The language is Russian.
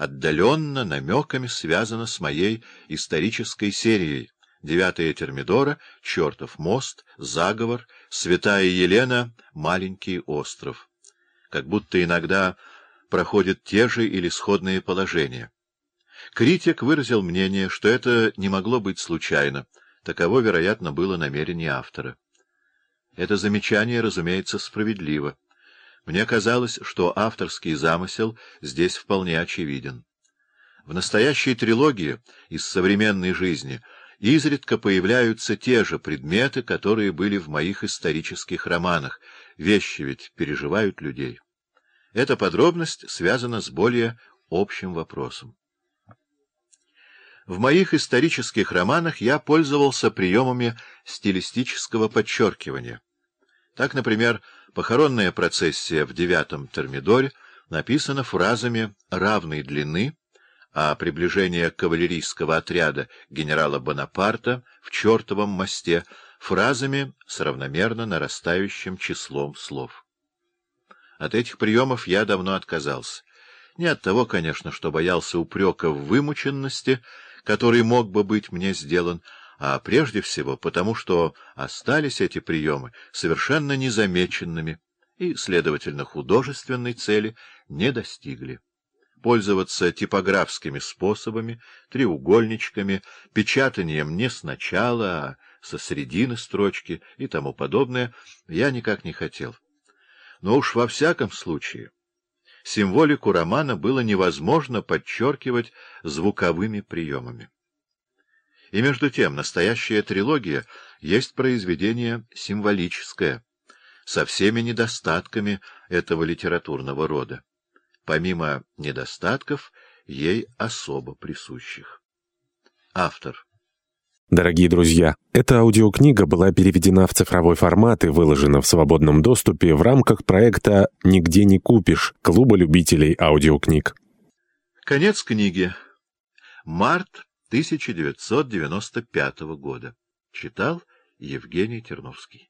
отдаленно намеками связано с моей исторической серией «Девятая Термидора», «Чертов мост», «Заговор», «Святая Елена», «Маленький остров». Как будто иногда проходят те же или сходные положения. Критик выразил мнение, что это не могло быть случайно, таково, вероятно, было намерение автора. Это замечание, разумеется, справедливо. Мне казалось, что авторский замысел здесь вполне очевиден. В настоящей трилогии из современной жизни изредка появляются те же предметы, которые были в моих исторических романах, вещи ведь переживают людей. Эта подробность связана с более общим вопросом. В моих исторических романах я пользовался приемами стилистического подчеркивания. Так, например, похоронная процессия в девятом Термидоре написана фразами равной длины, а приближение кавалерийского отряда генерала Бонапарта в чертовом мосте фразами с равномерно нарастающим числом слов. От этих приемов я давно отказался. Не от того, конечно, что боялся упрека в вымученности, который мог бы быть мне сделан, а прежде всего потому, что остались эти приемы совершенно незамеченными и, следовательно, художественной цели не достигли. Пользоваться типографскими способами, треугольничками, печатанием не сначала, а со средины строчки и тому подобное я никак не хотел. Но уж во всяком случае символику романа было невозможно подчеркивать звуковыми приемами. И между тем, настоящая трилогия есть произведение символическое, со всеми недостатками этого литературного рода, помимо недостатков, ей особо присущих. Автор Дорогие друзья, эта аудиокнига была переведена в цифровой формат и выложена в свободном доступе в рамках проекта «Нигде не купишь» Клуба любителей аудиокниг. Конец книги. Март 1995 года. Читал Евгений Терновский.